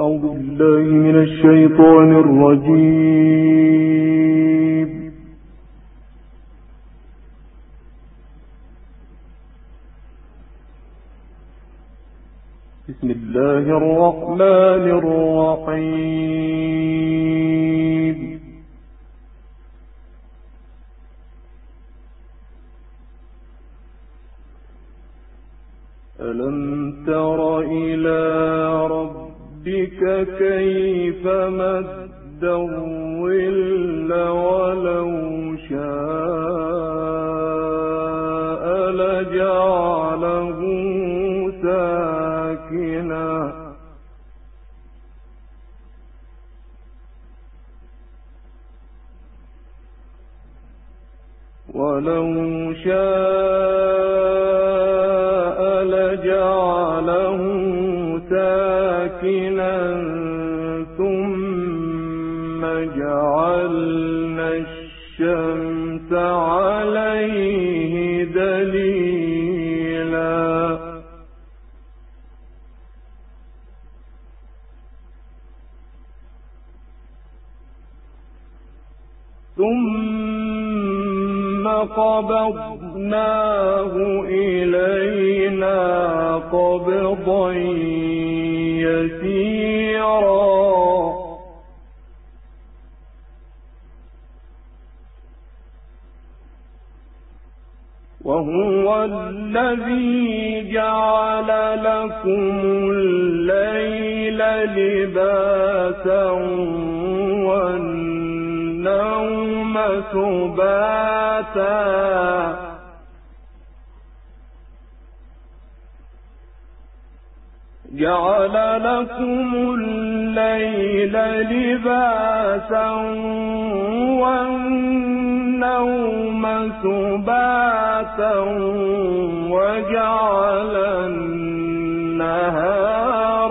أعوذ بالله من الشيطان الرجيم. بسم الله الرحمن الرحيم. ألم تر إلى ربك كيف مد الظل ولو شاء لجعله ساكنا. ولو شاء قبضناه إلينا قبضا يسيرا. وهو الذي جعل لكم الليل لباسا سباتا جعل لكم الليل لباسا والنوم سباتا وجعل النهار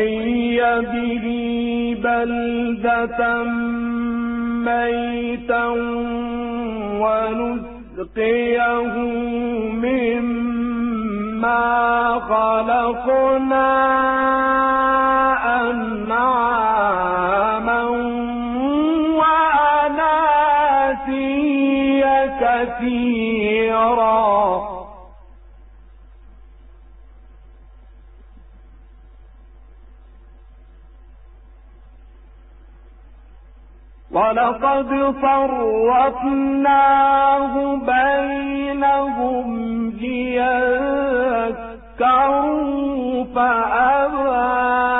لنحيي به بلدة ميتا ونسقيه مما خلقنا أنعاما ولقد فرقناه بينهم ليذكروا فأبى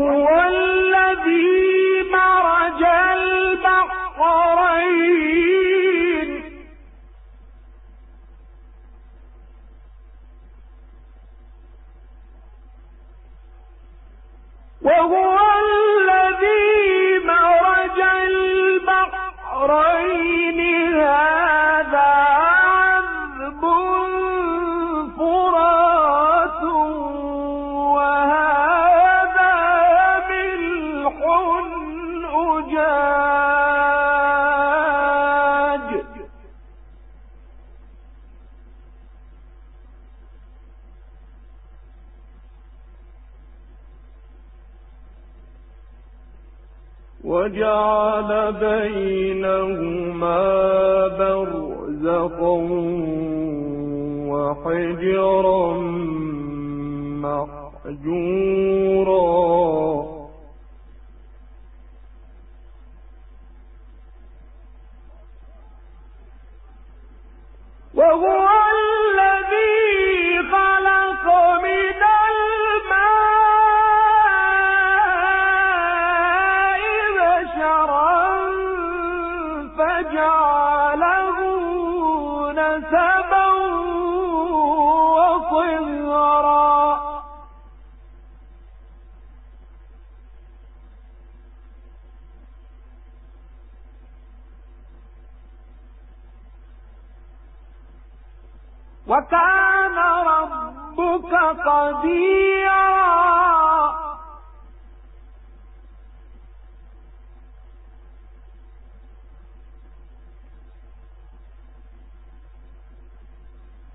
وهو وجعل وكان ربك قديرا.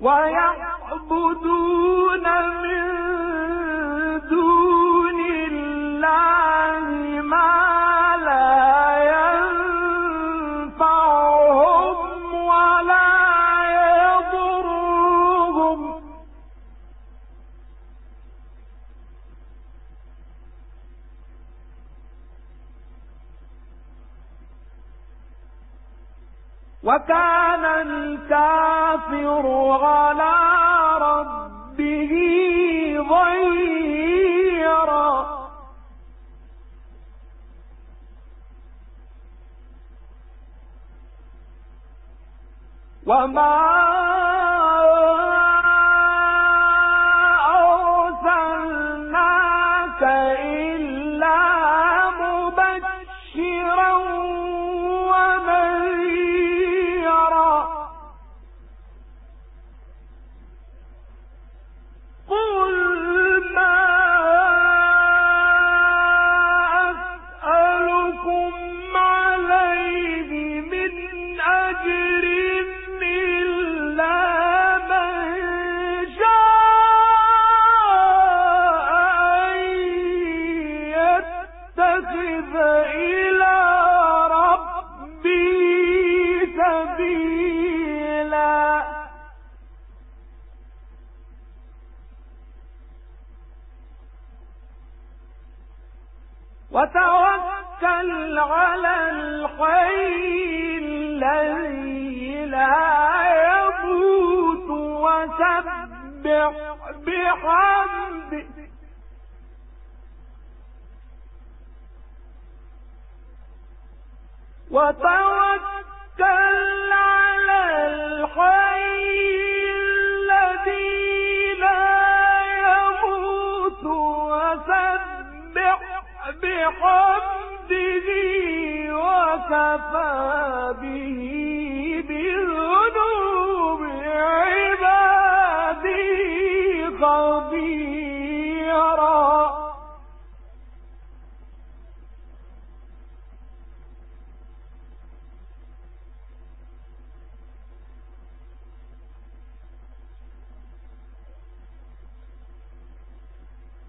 ويعبدون وكان الكافر على ربه ظهيرا. وما بحمده وكفى به.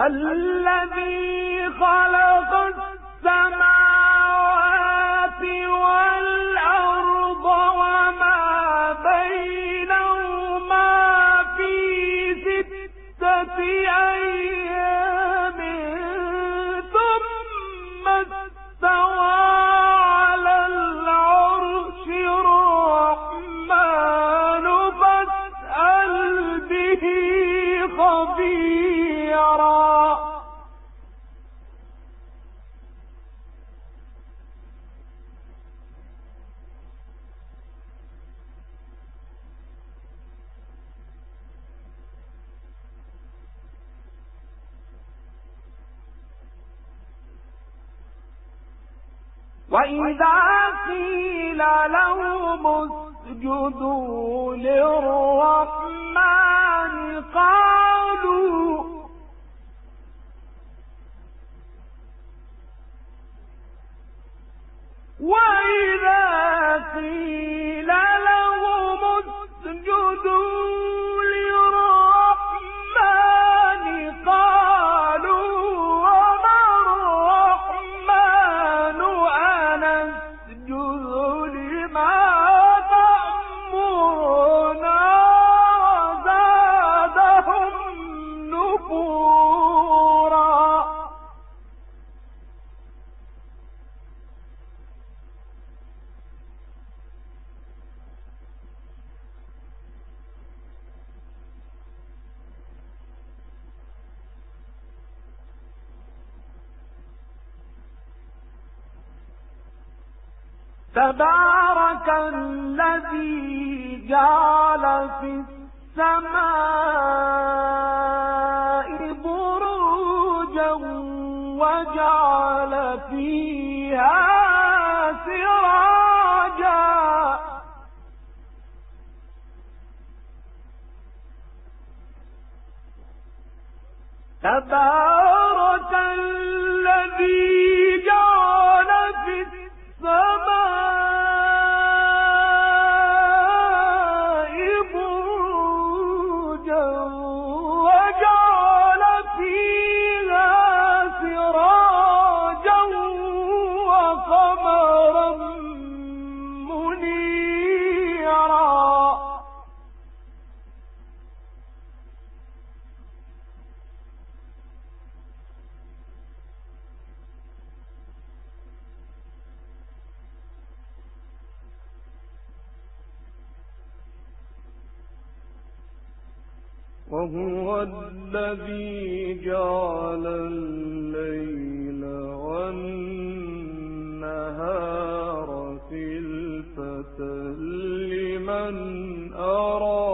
الذي خلق قيل لهم اسجدوا للرحمن قالوا تبارك الذي جعل في السماء بروجا وجعل فيها سراجا. تبارك وهو الذي جعل الليل والنهار خلفة لمن أراد.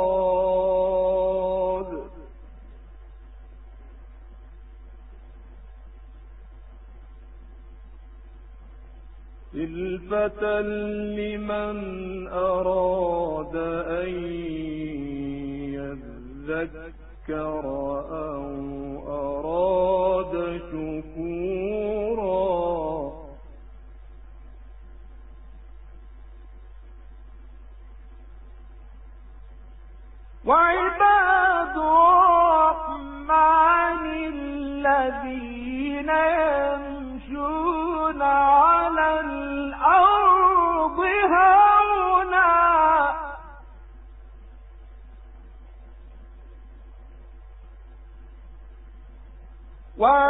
خلفة لمن أراد أن وعباد Why?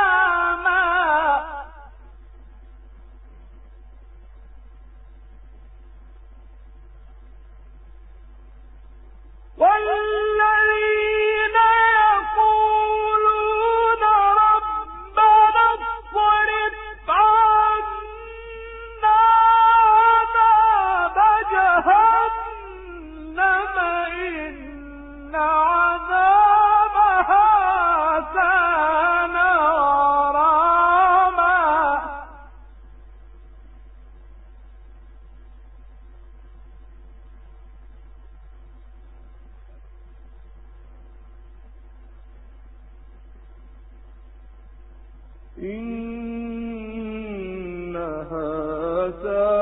إنها ساعة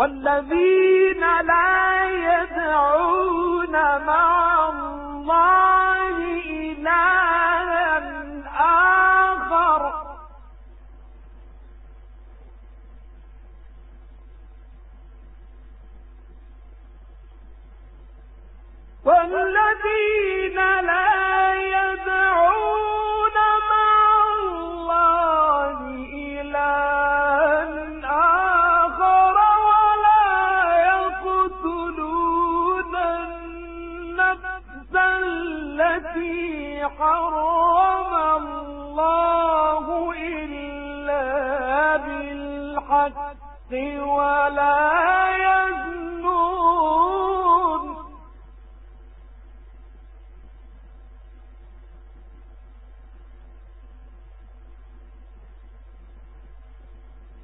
والذين لا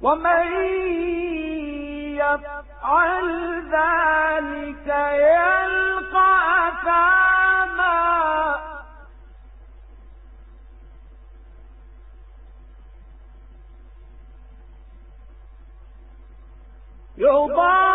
ومن يفعل ذلك يلقى أثاما 走吧。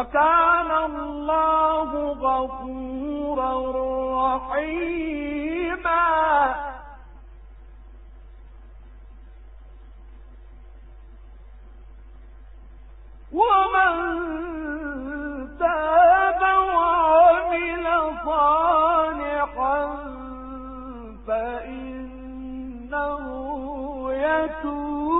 وكان الله غفورا رحيما. ومن تاب وعمل صالحا فإنه يتوب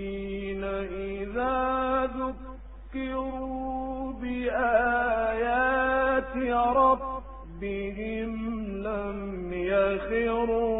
ربهم لم يخروا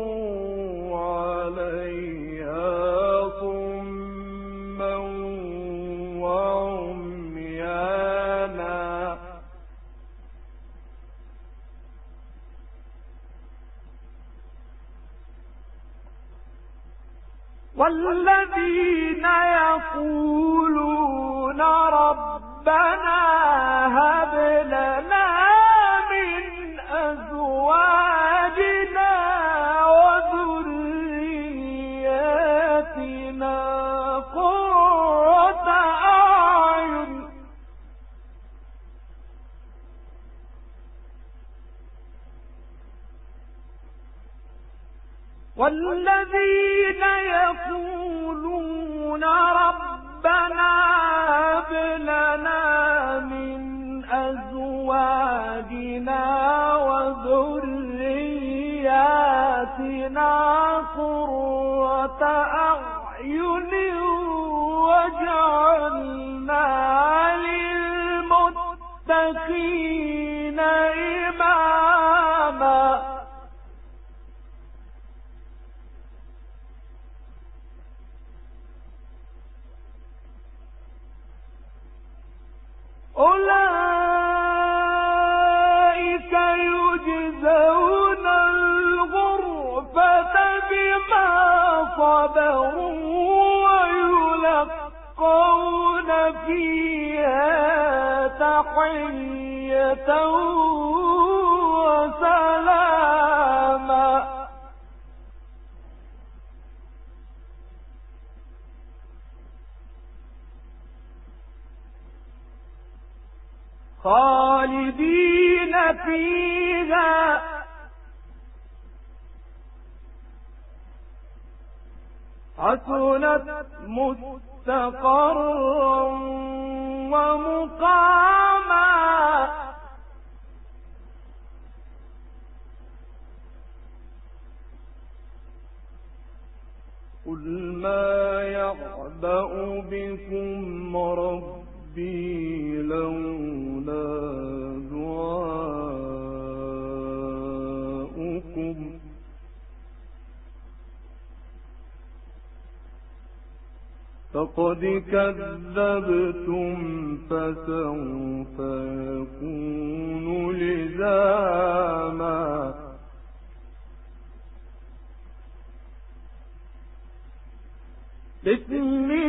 فيها تحية وسلاما. خالدين فيها. حسنت مستقرا ومقاما. قل ما يعبأ بكم ربي لولا فقد كذبتم فسوف يكون لزاما. بسم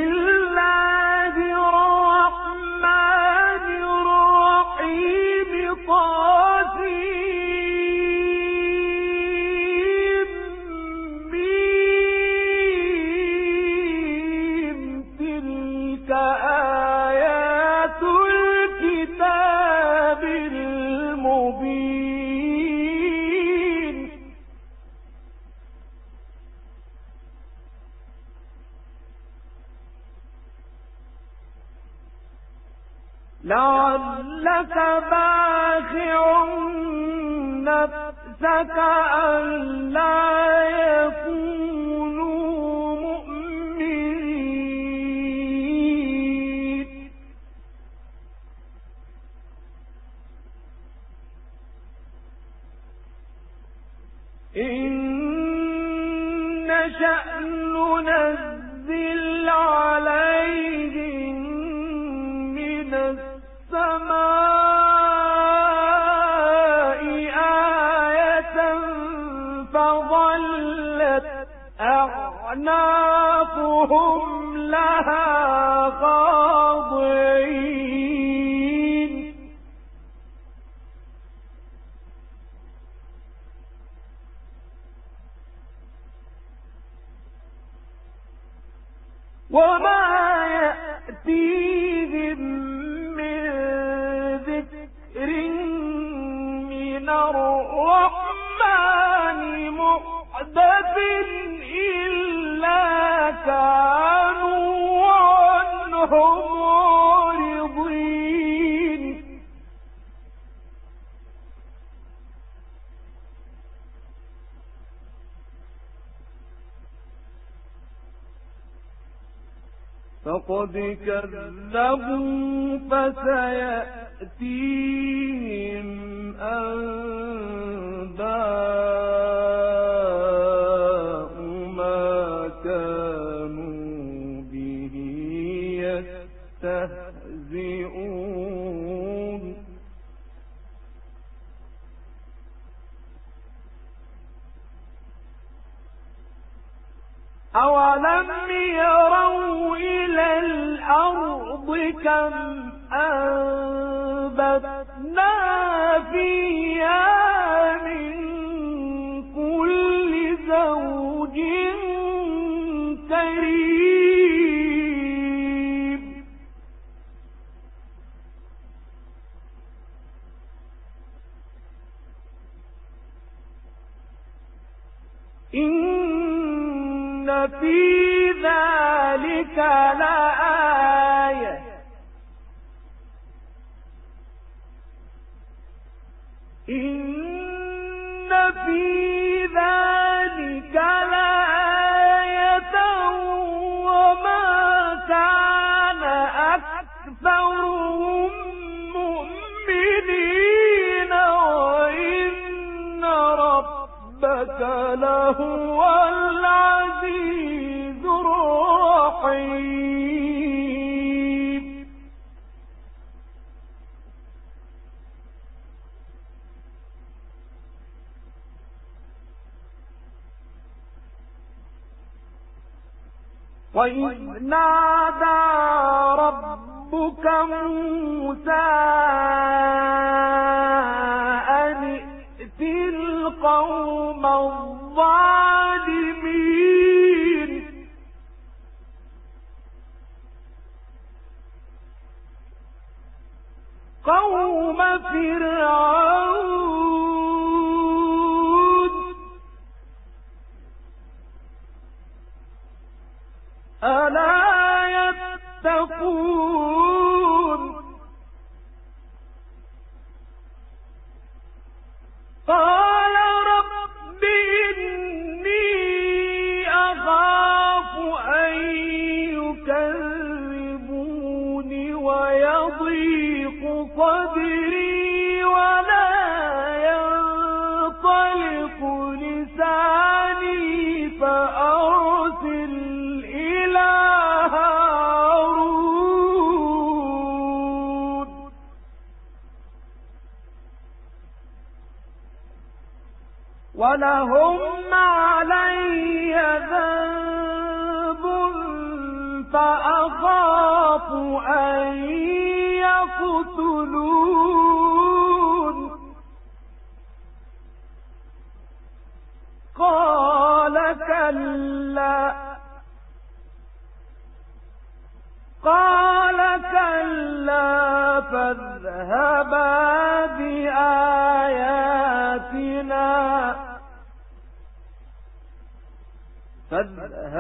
هم فقد كذبوا فسيأتيهم كم أنبتنا وإذ نادى ربك موسى أن ائت القوم الظالمين قوم فرعون ولهم علي ذنب فأخاف أن يقتلون. قال كلا. قال كلا فاذهبا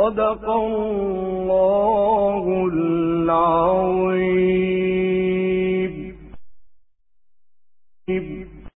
صدق الله العظيم.